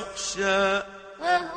يخشى وهو